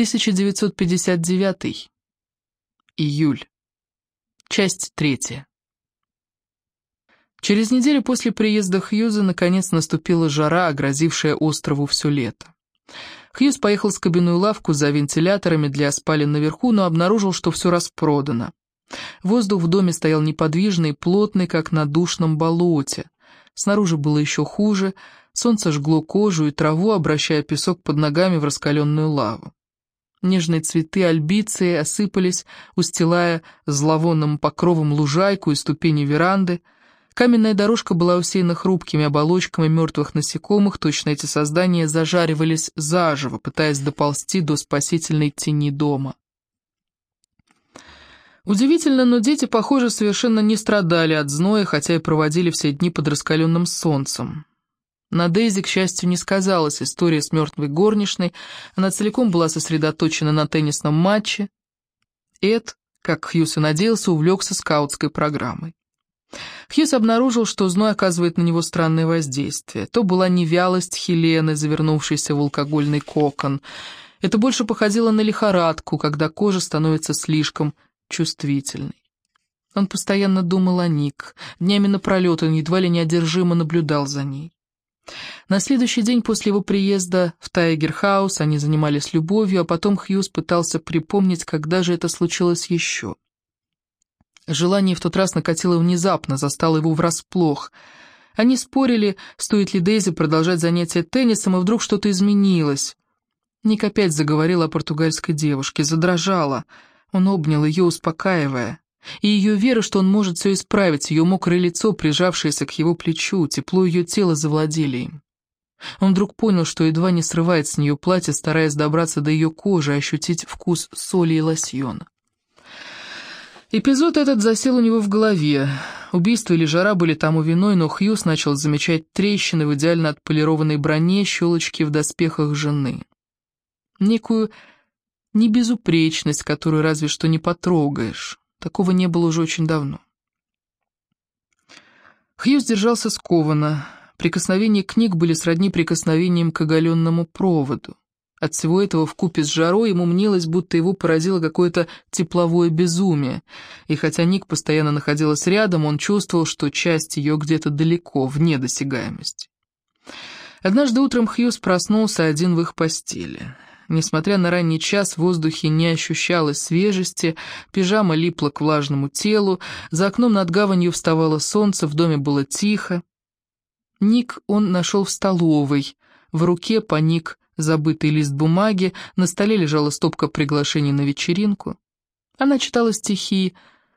1959. Июль. Часть третья. Через неделю после приезда Хьюза наконец наступила жара, огрозившая острову все лето. Хьюз поехал в кабинную лавку за вентиляторами для спален наверху, но обнаружил, что все распродано. Воздух в доме стоял неподвижный, плотный, как на душном болоте. Снаружи было еще хуже, солнце жгло кожу и траву, обращая песок под ногами в раскаленную лаву. Нежные цветы альбиции осыпались, устилая зловонным покровом лужайку и ступени веранды. Каменная дорожка была усеяна хрупкими оболочками мертвых насекомых, точно эти создания зажаривались заживо, пытаясь доползти до спасительной тени дома. Удивительно, но дети, похоже, совершенно не страдали от зноя, хотя и проводили все дни под раскаленным солнцем. На Дейзи, к счастью, не сказалась история с мертвой горничной, она целиком была сосредоточена на теннисном матче. Эд, как Хьюз и надеялся, увлекся скаутской программой. Хьюз обнаружил, что зной оказывает на него странное воздействие. То была не вялость Хелены, завернувшейся в алкогольный кокон. Это больше походило на лихорадку, когда кожа становится слишком чувствительной. Он постоянно думал о Ник. Днями напролет он едва ли неодержимо наблюдал за ней. На следующий день после его приезда в Тайгер-хаус они занимались любовью, а потом Хьюз пытался припомнить, когда же это случилось еще. Желание в тот раз накатило внезапно, застало его врасплох. Они спорили, стоит ли Дейзи продолжать занятия теннисом, и вдруг что-то изменилось. Ник опять заговорила о португальской девушке, задрожала. Он обнял ее, успокаивая. И ее вера, что он может все исправить, ее мокрое лицо, прижавшееся к его плечу, тепло ее тела завладели им. Он вдруг понял, что едва не срывает с нее платье, стараясь добраться до ее кожи, ощутить вкус соли и лосьона. Эпизод этот засел у него в голове. Убийство или жара были тому виной, но Хьюз начал замечать трещины в идеально отполированной броне, щелочки в доспехах жены. Некую небезупречность, которую разве что не потрогаешь. Такого не было уже очень давно. Хьюз держался скованно. Прикосновения книг были сродни прикосновениям к оголенному проводу. От всего этого вкупе с жарой ему мнилось, будто его поразило какое-то тепловое безумие, и хотя Ник постоянно находилась рядом, он чувствовал, что часть ее где-то далеко, вне досягаемости. Однажды утром Хьюз проснулся один в их постели. Несмотря на ранний час, в воздухе не ощущалось свежести, пижама липла к влажному телу, за окном над гаванью вставало солнце, в доме было тихо. Ник он нашел в столовой, в руке поник забытый лист бумаги, на столе лежала стопка приглашений на вечеринку. Она читала стихи,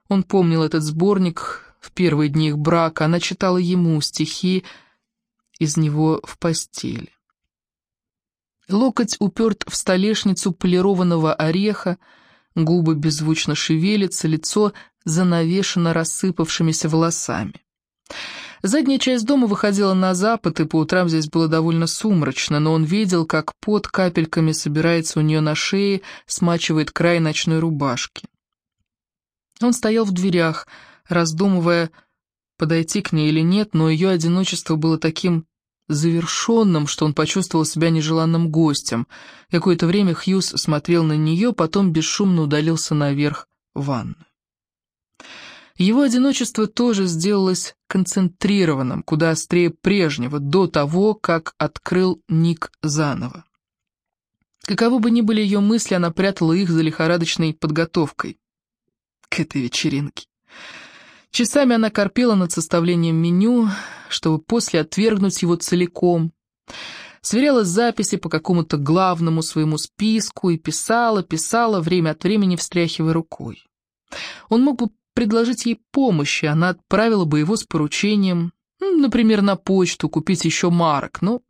он помнил этот сборник в первые дни их брака, она читала ему стихи из него в постели. Локоть уперт в столешницу полированного ореха, губы беззвучно шевелятся, лицо занавешено рассыпавшимися волосами. Задняя часть дома выходила на запад, и по утрам здесь было довольно сумрачно, но он видел, как пот капельками собирается у нее на шее, смачивает край ночной рубашки. Он стоял в дверях, раздумывая, подойти к ней или нет, но ее одиночество было таким завершенным, что он почувствовал себя нежеланным гостем. Какое-то время Хьюз смотрел на нее, потом бесшумно удалился наверх в ванную. Его одиночество тоже сделалось концентрированным, куда острее прежнего, до того, как открыл Ник заново. Каковы бы ни были ее мысли, она прятала их за лихорадочной подготовкой к этой вечеринке. Часами она корпела над составлением меню, чтобы после отвергнуть его целиком. Сверяла записи по какому-то главному своему списку и писала, писала, время от времени встряхивая рукой. Он мог бы предложить ей помощь, и она отправила бы его с поручением, например, на почту, купить еще марок, но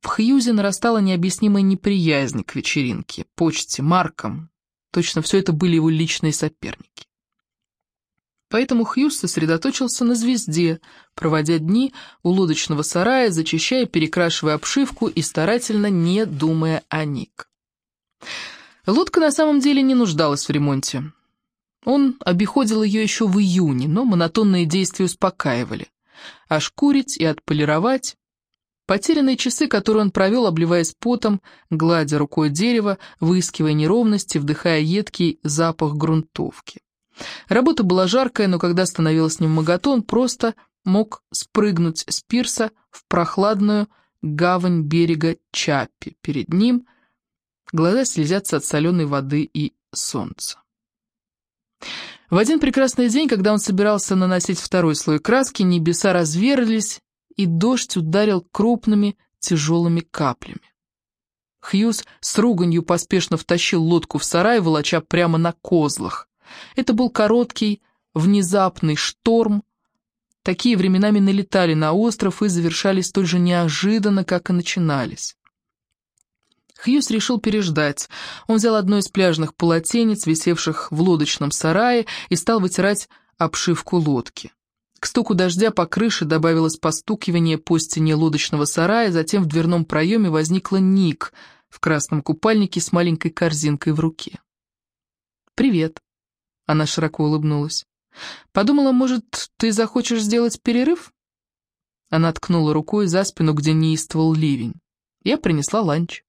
в Хьюзе нарастала необъяснимая неприязнь к вечеринке, почте, маркам. Точно все это были его личные соперники. Поэтому Хьюз сосредоточился на звезде, проводя дни у лодочного сарая, зачищая, перекрашивая обшивку и старательно не думая о Ник. Лодка на самом деле не нуждалась в ремонте. Он обиходил ее еще в июне, но монотонные действия успокаивали. А шкурить и отполировать Потерянные часы, которые он провел, обливаясь потом, гладя рукой дерево, выискивая неровности, вдыхая едкий запах грунтовки. Работа была жаркая, но когда становилось немогото, он просто мог спрыгнуть с пирса в прохладную гавань берега Чаппи. Перед ним глаза слезятся от соленой воды и солнца. В один прекрасный день, когда он собирался наносить второй слой краски, небеса разверлись, и дождь ударил крупными тяжелыми каплями. Хьюз с руганью поспешно втащил лодку в сарай, волоча прямо на козлах. Это был короткий, внезапный шторм. Такие временами налетали на остров и завершались столь же неожиданно, как и начинались. Хьюз решил переждать. Он взял одно из пляжных полотенец, висевших в лодочном сарае, и стал вытирать обшивку лодки. К стуку дождя по крыше добавилось постукивание по стене лодочного сарая, затем в дверном проеме возникла Ник в красном купальнике с маленькой корзинкой в руке. «Привет», — она широко улыбнулась. «Подумала, может, ты захочешь сделать перерыв?» Она ткнула рукой за спину, где неистовал ливень. Я принесла ланч.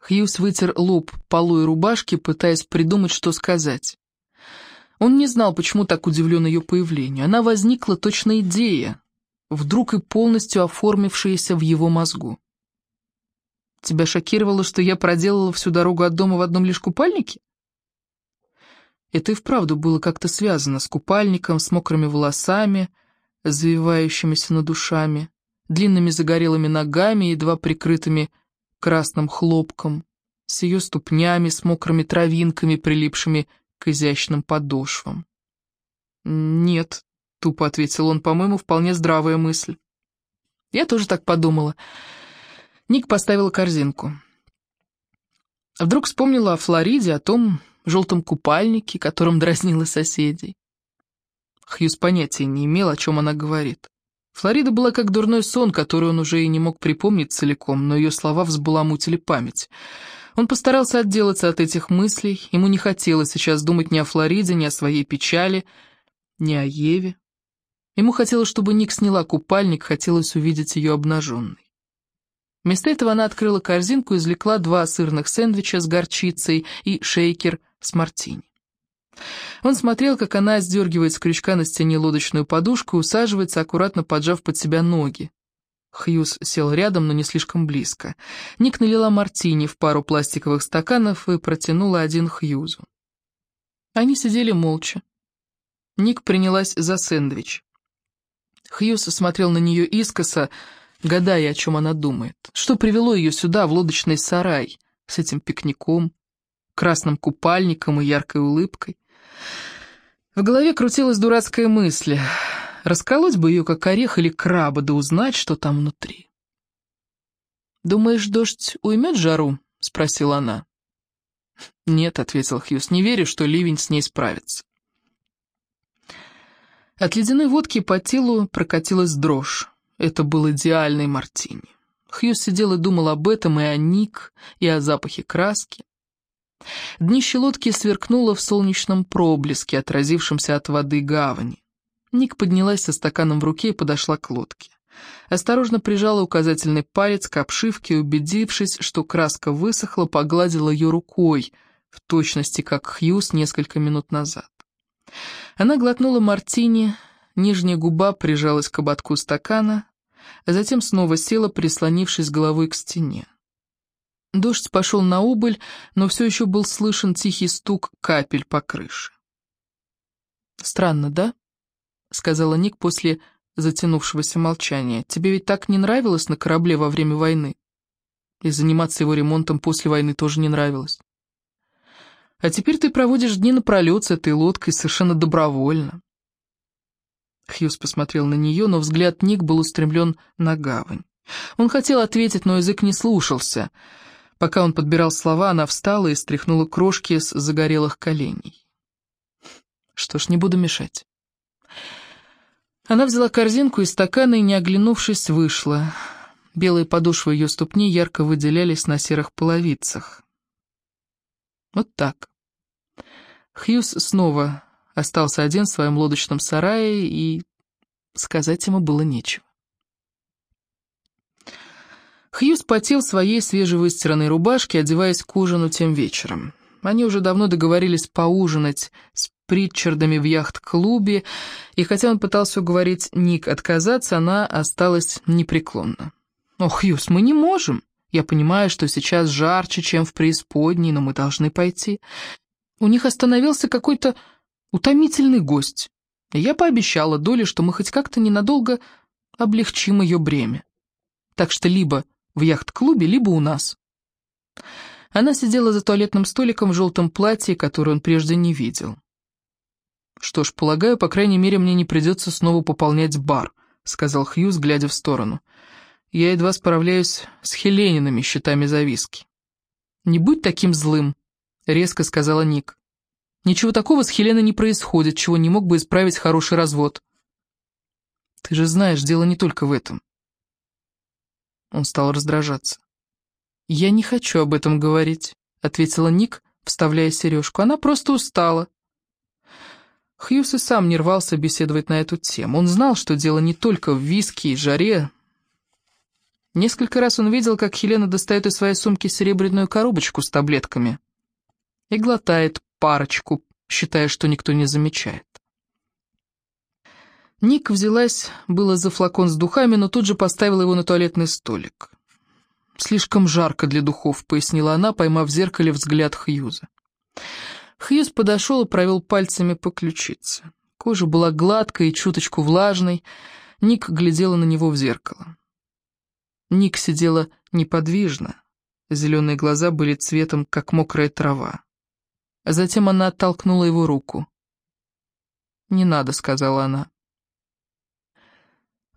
Хьюз вытер лоб полой рубашки, пытаясь придумать, что сказать. Он не знал, почему так удивлен ее появлению. Она возникла точно идея, вдруг и полностью оформившаяся в его мозгу. «Тебя шокировало, что я проделала всю дорогу от дома в одном лишь купальнике?» Это и вправду было как-то связано с купальником, с мокрыми волосами, завивающимися над душами, длинными загорелыми ногами, едва прикрытыми красным хлопком, с ее ступнями, с мокрыми травинками, прилипшими к изящным подошвам. «Нет», — тупо ответил он, — «по-моему, вполне здравая мысль». Я тоже так подумала. Ник поставила корзинку. Вдруг вспомнила о Флориде, о том желтом купальнике, которым дразнила соседей. Хьюз понятия не имел, о чем она говорит. Флорида была как дурной сон, который он уже и не мог припомнить целиком, но ее слова взбаламутили память. Он постарался отделаться от этих мыслей, ему не хотелось сейчас думать ни о Флориде, ни о своей печали, ни о Еве. Ему хотелось, чтобы Ник сняла купальник, хотелось увидеть ее обнаженной. Вместо этого она открыла корзинку и извлекла два сырных сэндвича с горчицей и шейкер с мартини. Он смотрел, как она сдергивает с крючка на стене лодочную подушку и усаживается, аккуратно поджав под себя ноги. Хьюз сел рядом, но не слишком близко. Ник налила мартини в пару пластиковых стаканов и протянула один Хьюзу. Они сидели молча. Ник принялась за сэндвич. Хьюз смотрел на нее искоса, гадая, о чем она думает. Что привело ее сюда, в лодочный сарай, с этим пикником, красным купальником и яркой улыбкой. В голове крутилась дурацкая мысль — Расколоть бы ее, как орех или краба, да узнать, что там внутри. «Думаешь, дождь уймет жару?» — спросила она. «Нет», — ответил Хьюз, — «не верю, что ливень с ней справится». От ледяной водки по телу прокатилась дрожь. Это был идеальный мартини. Хьюз сидел и думал об этом, и о Ник, и о запахе краски. Днище лодки сверкнуло в солнечном проблеске, отразившемся от воды гавани. Ник поднялась со стаканом в руке и подошла к лодке. Осторожно прижала указательный палец к обшивке убедившись, что краска высохла, погладила ее рукой, в точности как Хьюз несколько минут назад. Она глотнула мартини, нижняя губа прижалась к ободку стакана, а затем снова села, прислонившись головой к стене. Дождь пошел на убыль, но все еще был слышен тихий стук капель по крыше. «Странно, да?» — сказала Ник после затянувшегося молчания. «Тебе ведь так не нравилось на корабле во время войны? И заниматься его ремонтом после войны тоже не нравилось. А теперь ты проводишь дни напролет с этой лодкой совершенно добровольно». Хьюз посмотрел на нее, но взгляд Ник был устремлен на гавань. Он хотел ответить, но язык не слушался. Пока он подбирал слова, она встала и стряхнула крошки с загорелых коленей. «Что ж, не буду мешать». Она взяла корзинку и стаканы и, не оглянувшись, вышла. Белые подошвы ее ступни ярко выделялись на серых половицах. Вот так. Хьюз снова остался один в своем лодочном сарае, и сказать ему было нечего. Хьюз потел в своей свежевыстиранной рубашке, одеваясь к ужину тем вечером. Они уже давно договорились поужинать с Притчардами в яхт-клубе, и хотя он пытался уговорить Ник отказаться, она осталась непреклонна. «Ох, Хьюз, мы не можем. Я понимаю, что сейчас жарче, чем в преисподней, но мы должны пойти. У них остановился какой-то утомительный гость. Я пообещала Доле, что мы хоть как-то ненадолго облегчим ее бремя. Так что либо в яхт-клубе, либо у нас. Она сидела за туалетным столиком в желтом платье, которое он прежде не видел. «Что ж, полагаю, по крайней мере, мне не придется снова пополнять бар», — сказал Хьюз, глядя в сторону. «Я едва справляюсь с хеленинами счетами за виски». «Не будь таким злым», — резко сказала Ник. «Ничего такого с Хеленой не происходит, чего не мог бы исправить хороший развод». «Ты же знаешь, дело не только в этом». Он стал раздражаться. «Я не хочу об этом говорить», — ответила Ник, вставляя сережку. «Она просто устала». Хьюз и сам не рвался беседовать на эту тему. Он знал, что дело не только в виске и жаре. Несколько раз он видел, как Хелена достает из своей сумки серебряную коробочку с таблетками и глотает парочку, считая, что никто не замечает. Ник взялась было за флакон с духами, но тут же поставила его на туалетный столик. «Слишком жарко для духов», — пояснила она, поймав в зеркале взгляд Хьюза. Хьюз подошел и провел пальцами по ключице. Кожа была гладкой и чуточку влажной. Ник глядела на него в зеркало. Ник сидела неподвижно. Зеленые глаза были цветом, как мокрая трава. Затем она оттолкнула его руку. «Не надо», — сказала она.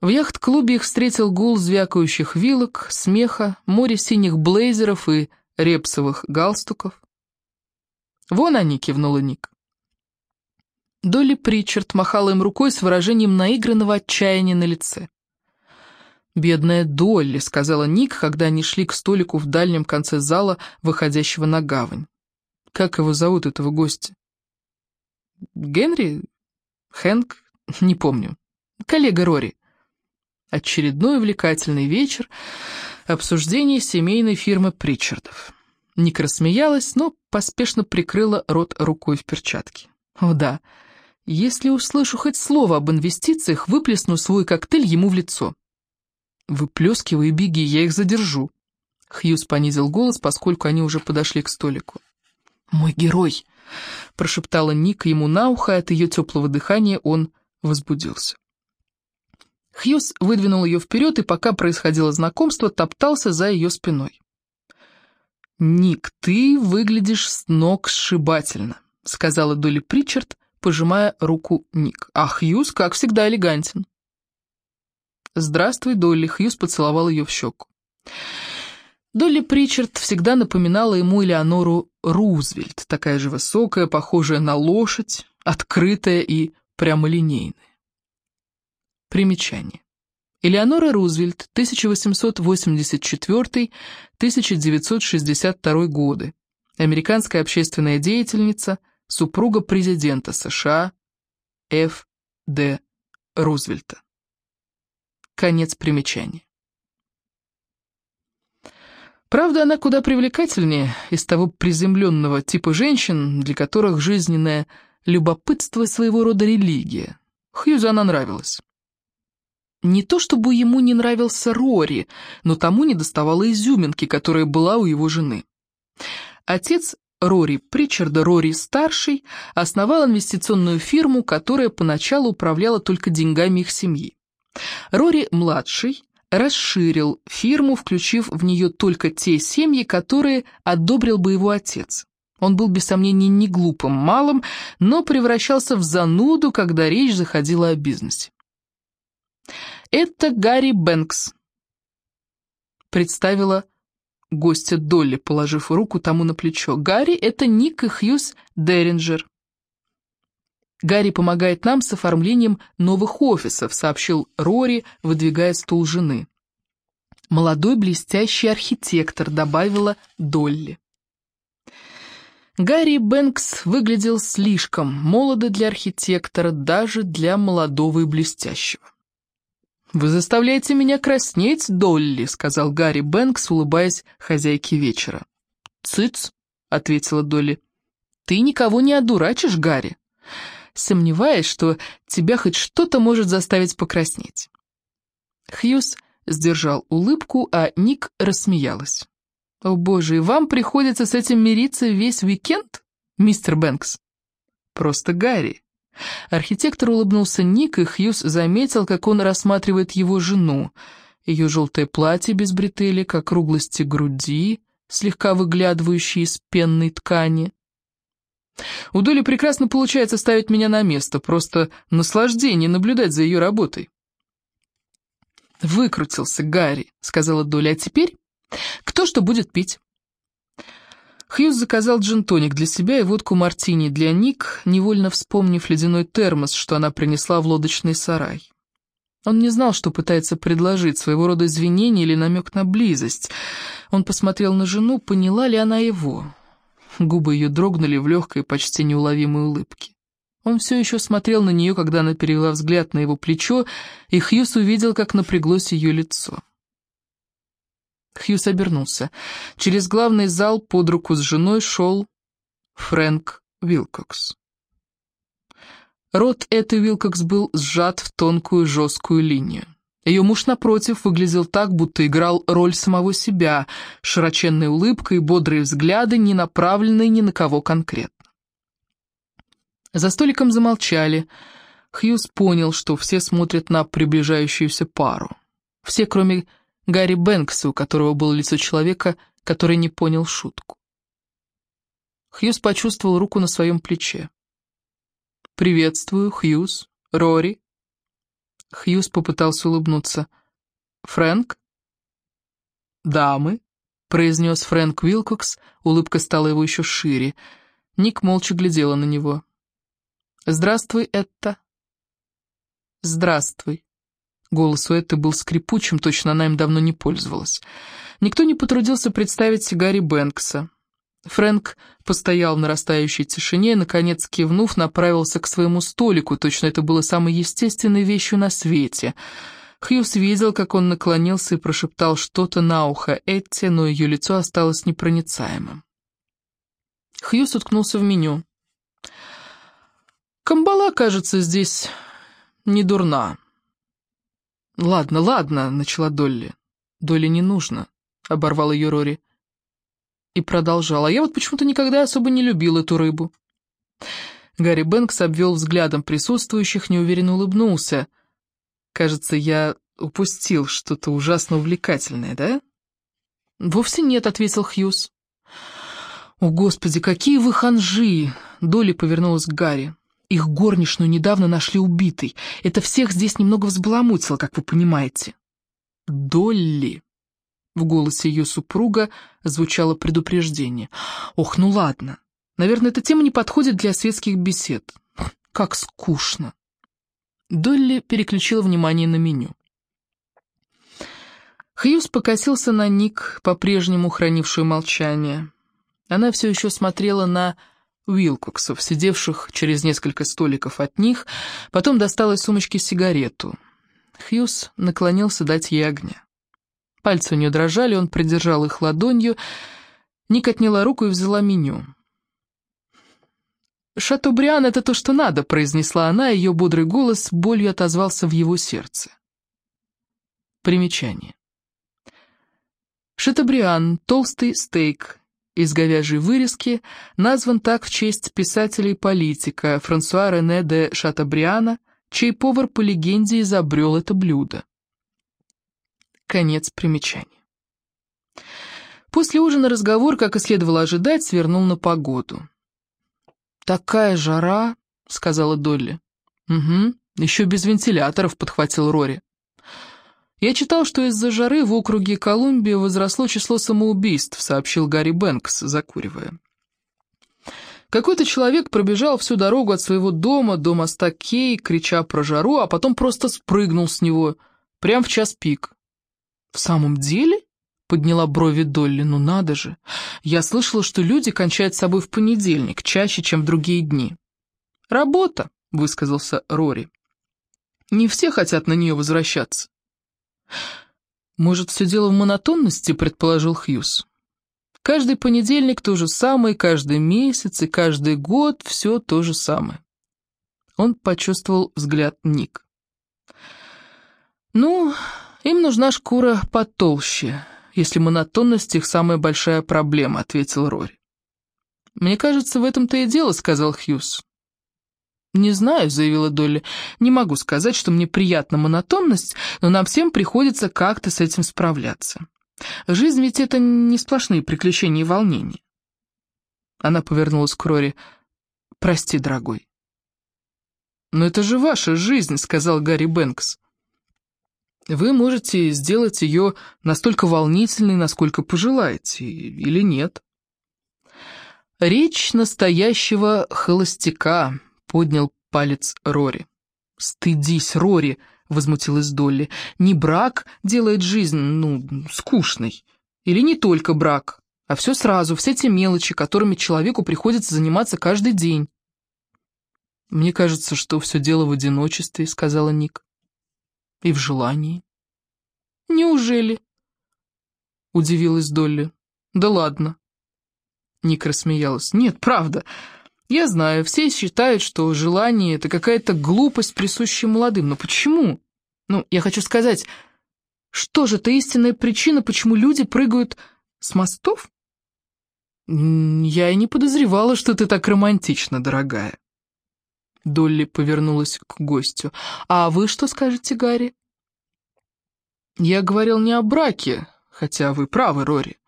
В яхт-клубе их встретил гул звякающих вилок, смеха, море синих блейзеров и репсовых галстуков. «Вон они», — кивнула Ник. Долли Причард махала им рукой с выражением наигранного отчаяния на лице. «Бедная Долли», — сказала Ник, когда они шли к столику в дальнем конце зала, выходящего на гавань. «Как его зовут, этого гостя?» «Генри? Хэнк? Не помню. Коллега Рори». Очередной увлекательный вечер обсуждение семейной фирмы Причардов. Ник рассмеялась, но поспешно прикрыла рот рукой в перчатке. О да, если услышу хоть слово об инвестициях, выплесну свой коктейль ему в лицо. Выплескивай и беги, я их задержу. Хьюз понизил голос, поскольку они уже подошли к столику. «Мой герой!» — прошептала Ник ему на ухо, от ее теплого дыхания он возбудился. Хьюз выдвинул ее вперед, и пока происходило знакомство, топтался за ее спиной. «Ник, ты выглядишь с ног сшибательно», — сказала Долли Причард, пожимая руку Ник. «А Хьюз, как всегда, элегантен». «Здравствуй, Долли», — Хьюз поцеловал ее в щеку. Долли Причард всегда напоминала ему Элеонору Рузвельт, такая же высокая, похожая на лошадь, открытая и прямолинейная. Примечание. Элеонора Рузвельт, 1884-1962 годы. Американская общественная деятельница, супруга президента США Ф. Д. Рузвельта. Конец примечания. Правда, она куда привлекательнее из того приземленного типа женщин, для которых жизненное любопытство своего рода религия. Хьюзу она нравилась. Не то чтобы ему не нравился Рори, но тому не доставало изюминки, которая была у его жены. Отец Рори Причарда, Рори-старший, основал инвестиционную фирму, которая поначалу управляла только деньгами их семьи. Рори-младший расширил фирму, включив в нее только те семьи, которые одобрил бы его отец. Он был, без сомнения, не глупым малым, но превращался в зануду, когда речь заходила о бизнесе. «Это Гарри Бэнкс», — представила гостя Долли, положив руку тому на плечо. «Гарри — это Ник и Хьюз Деринджер». «Гарри помогает нам с оформлением новых офисов», — сообщил Рори, выдвигая стул жены. «Молодой блестящий архитектор», — добавила Долли. Гарри Бэнкс выглядел слишком молодо для архитектора, даже для молодого и блестящего. «Вы заставляете меня краснеть, Долли», — сказал Гарри Бэнкс, улыбаясь хозяйке вечера. «Цыц», — ответила Долли. «Ты никого не одурачишь, Гарри. Сомневаюсь, что тебя хоть что-то может заставить покраснеть». Хьюз сдержал улыбку, а Ник рассмеялась. «О боже, и вам приходится с этим мириться весь уикенд, мистер Бэнкс?» «Просто Гарри. Архитектор улыбнулся Ник, и Хьюз заметил, как он рассматривает его жену. Ее желтое платье без бретелек, округлости груди, слегка выглядывающие из пенной ткани. У Доли прекрасно получается ставить меня на место, просто наслаждение наблюдать за ее работой. «Выкрутился Гарри», — сказала Доля, — «а теперь кто что будет пить?» Хьюз заказал джин-тоник для себя и водку мартини для Ник, невольно вспомнив ледяной термос, что она принесла в лодочный сарай. Он не знал, что пытается предложить, своего рода извинение или намек на близость. Он посмотрел на жену, поняла ли она его. Губы ее дрогнули в легкой, почти неуловимой улыбке. Он все еще смотрел на нее, когда она перевела взгляд на его плечо, и Хьюз увидел, как напряглось ее лицо. Хьюз обернулся. Через главный зал под руку с женой шел Фрэнк Вилкокс. Рот этой Вилкокс был сжат в тонкую жесткую линию. Ее муж, напротив, выглядел так, будто играл роль самого себя, широченной улыбкой бодрые взгляды, не направленные ни на кого конкретно. За столиком замолчали. Хьюз понял, что все смотрят на приближающуюся пару. Все, кроме Гарри Бэнкса, у которого было лицо человека, который не понял шутку. Хьюз почувствовал руку на своем плече. «Приветствую, Хьюз. Рори». Хьюз попытался улыбнуться. «Фрэнк?» «Дамы», — произнес Фрэнк Уилкокс, улыбка стала его еще шире. Ник молча глядела на него. «Здравствуй, Этта». «Здравствуй», Голос у Этты был скрипучим, точно она им давно не пользовалась. Никто не потрудился представить Гарри Бэнкса. Фрэнк постоял в нарастающей тишине и, наконец, кивнув, направился к своему столику, точно это было самой естественной вещью на свете. Хьюз видел, как он наклонился и прошептал что-то на ухо Этте, но ее лицо осталось непроницаемым. Хьюз уткнулся в меню. «Камбала, кажется, здесь не дурна», «Ладно, ладно», — начала Долли. «Долли не нужно», — оборвал ее Рори. И продолжала. «Я вот почему-то никогда особо не любил эту рыбу». Гарри Бэнкс обвел взглядом присутствующих, неуверенно улыбнулся. «Кажется, я упустил что-то ужасно увлекательное, да?» «Вовсе нет», — ответил Хьюз. «О, Господи, какие вы ханжи!» Долли повернулась к Гарри. Их горничную недавно нашли убитой. Это всех здесь немного взбаламутило, как вы понимаете. Долли. В голосе ее супруга звучало предупреждение. Ох, ну ладно. Наверное, эта тема не подходит для светских бесед. Как скучно. Долли переключила внимание на меню. Хьюз покосился на Ник, по-прежнему хранившую молчание. Она все еще смотрела на Уилкоксов, сидевших через несколько столиков от них, потом достал из сумочки сигарету. Хьюз наклонился дать ей огня. Пальцы у нее дрожали, он придержал их ладонью. Ник отняла руку и взяла меню. «Шатобриан — это то, что надо», — произнесла она, и ее бодрый голос болью отозвался в его сердце. Примечание. Шатобриан — толстый стейк, из говяжьей вырезки, назван так в честь писателя и политика Франсуа Рене де Шатабриана, чей повар по легенде изобрел это блюдо. Конец примечания. После ужина разговор, как и следовало ожидать, свернул на погоду. «Такая жара», — сказала Долли. «Угу, еще без вентиляторов», — подхватил Рори. «Я читал, что из-за жары в округе Колумбия возросло число самоубийств», сообщил Гарри Бэнкс, закуривая. Какой-то человек пробежал всю дорогу от своего дома до моста Кей, крича про жару, а потом просто спрыгнул с него, прям в час пик. «В самом деле?» — подняла брови Долли. «Ну надо же! Я слышала, что люди кончают с собой в понедельник, чаще, чем в другие дни». «Работа», — высказался Рори. «Не все хотят на нее возвращаться. «Может, все дело в монотонности?» — предположил Хьюз. «Каждый понедельник то же самое, каждый месяц и каждый год все то же самое». Он почувствовал взгляд Ник. «Ну, им нужна шкура потолще, если монотонность их самая большая проблема», — ответил Рори. «Мне кажется, в этом-то и дело», — сказал Хьюз. «Не знаю», — заявила Долли. «Не могу сказать, что мне приятна монотонность, но нам всем приходится как-то с этим справляться. Жизнь ведь это не сплошные приключения и волнения». Она повернулась к Рори. «Прости, дорогой». «Но это же ваша жизнь», — сказал Гарри Бэнкс. «Вы можете сделать ее настолько волнительной, насколько пожелаете, или нет». «Речь настоящего холостяка», поднял палец Рори. «Стыдись, Рори!» — возмутилась Долли. «Не брак делает жизнь, ну, скучной. Или не только брак, а все сразу, все те мелочи, которыми человеку приходится заниматься каждый день». «Мне кажется, что все дело в одиночестве», — сказала Ник. «И в желании». «Неужели?» — удивилась Долли. «Да ладно». Ник рассмеялась. «Нет, правда. Я знаю, все считают, что желание — это какая-то глупость, присущая молодым. Но почему? Ну, я хочу сказать, что же это истинная причина, почему люди прыгают с мостов? Я и не подозревала, что ты так романтична, дорогая. Долли повернулась к гостю. «А вы что скажете, Гарри?» «Я говорил не о браке, хотя вы правы, Рори.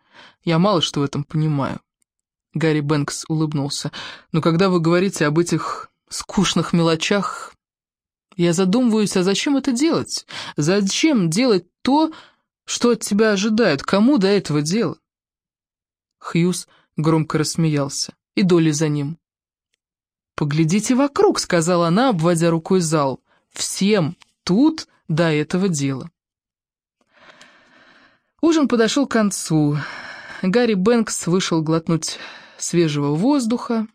Я мало что в этом понимаю. Гарри Бэнкс улыбнулся. «Но когда вы говорите об этих скучных мелочах, я задумываюсь, а зачем это делать? Зачем делать то, что от тебя ожидают? Кому до этого дела?» Хьюз громко рассмеялся, и Долли за ним. «Поглядите вокруг», — сказала она, обводя рукой зал. «Всем тут до этого дела». Ужин подошел к концу. Гарри Бэнкс вышел глотнуть свежего воздуха,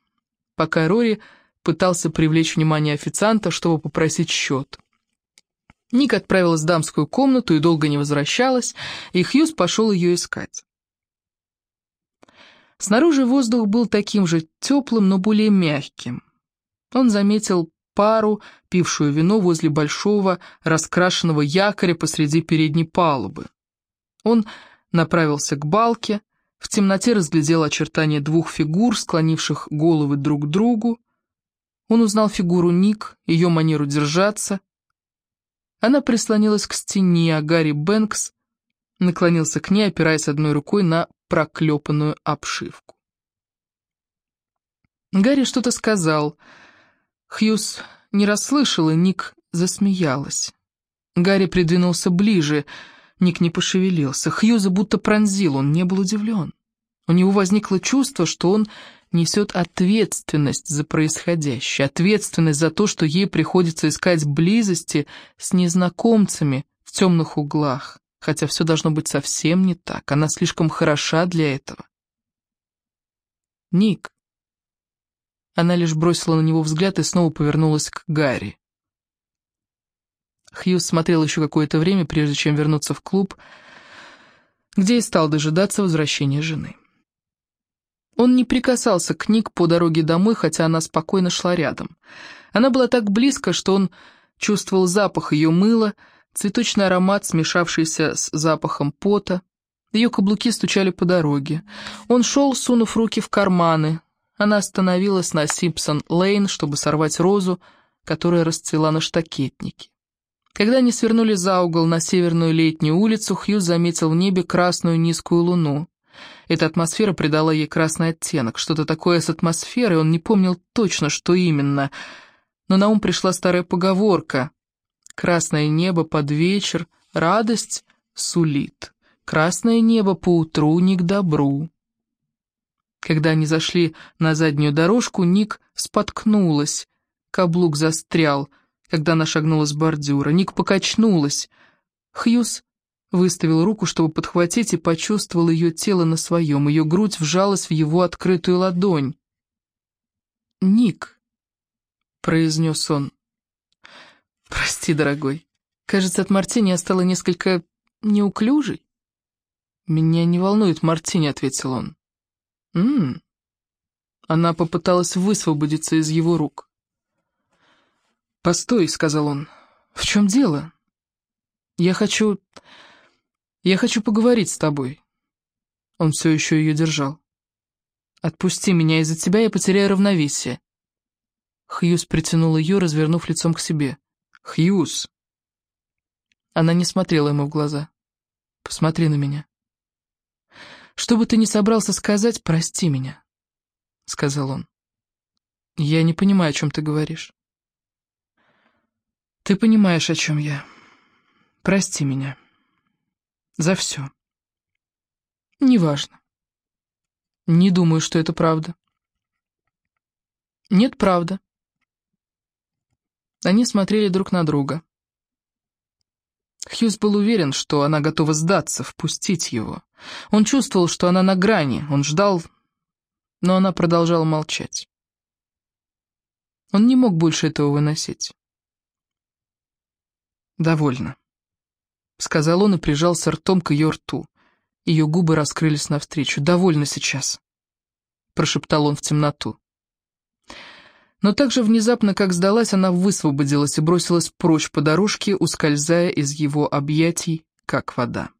пока Рори пытался привлечь внимание официанта, чтобы попросить счет. Ник отправилась в дамскую комнату и долго не возвращалась, и Хьюз пошел ее искать. Снаружи воздух был таким же теплым, но более мягким. Он заметил пару, пившую вино возле большого раскрашенного якоря посреди передней палубы. Он направился к балке, в темноте разглядел очертания двух фигур, склонивших головы друг к другу. Он узнал фигуру Ник, ее манеру держаться. Она прислонилась к стене, а Гарри Бэнкс наклонился к ней, опираясь одной рукой на проклепанную обшивку. Гарри что-то сказал. Хьюз не расслышал, и Ник засмеялась. Гарри придвинулся ближе — Ник не пошевелился. Хьюза будто пронзил, он не был удивлен. У него возникло чувство, что он несет ответственность за происходящее, ответственность за то, что ей приходится искать близости с незнакомцами в темных углах, хотя все должно быть совсем не так, она слишком хороша для этого. «Ник». Она лишь бросила на него взгляд и снова повернулась к Гарри. Хьюз смотрел еще какое-то время, прежде чем вернуться в клуб, где и стал дожидаться возвращения жены. Он не прикасался к Ник по дороге домой, хотя она спокойно шла рядом. Она была так близко, что он чувствовал запах ее мыла, цветочный аромат, смешавшийся с запахом пота. Ее каблуки стучали по дороге. Он шел, сунув руки в карманы. Она остановилась на Симпсон-Лейн, чтобы сорвать розу, которая расцвела на штакетнике. Когда они свернули за угол на северную летнюю улицу, Хью заметил в небе красную низкую луну. Эта атмосфера придала ей красный оттенок, что-то такое с атмосферой, он не помнил точно, что именно. Но на ум пришла старая поговорка «Красное небо под вечер, радость сулит, красное небо по утру не к добру». Когда они зашли на заднюю дорожку, Ник споткнулась, каблук застрял — когда она шагнула с бордюра. Ник покачнулась. Хьюз выставил руку, чтобы подхватить, и почувствовал ее тело на своем. Ее грудь вжалась в его открытую ладонь. «Ник», — произнес он. «Прости, дорогой. Кажется, от Мартини я стала несколько неуклюжий?» «Меня не волнует Мартини», — ответил он. «М-м-м». Она попыталась высвободиться из его рук. «Постой», — сказал он. «В чем дело? Я хочу... Я хочу поговорить с тобой». Он все еще ее держал. «Отпусти меня, из-за тебя я потеряю равновесие». Хьюз притянул ее, развернув лицом к себе. «Хьюз!» Она не смотрела ему в глаза. «Посмотри на меня». «Что бы ты ни собрался сказать, прости меня», — сказал он. «Я не понимаю, о чем ты говоришь». «Ты понимаешь, о чем я. Прости меня. За все». «Неважно. Не думаю, что это правда». «Нет, правда». Они смотрели друг на друга. Хьюз был уверен, что она готова сдаться, впустить его. Он чувствовал, что она на грани, он ждал, но она продолжала молчать. Он не мог больше этого выносить. «Довольно», — сказал он и прижался ртом к ее рту. Ее губы раскрылись навстречу. «Довольно сейчас», — прошептал он в темноту. Но так же внезапно, как сдалась, она высвободилась и бросилась прочь по дорожке, ускользая из его объятий, как вода.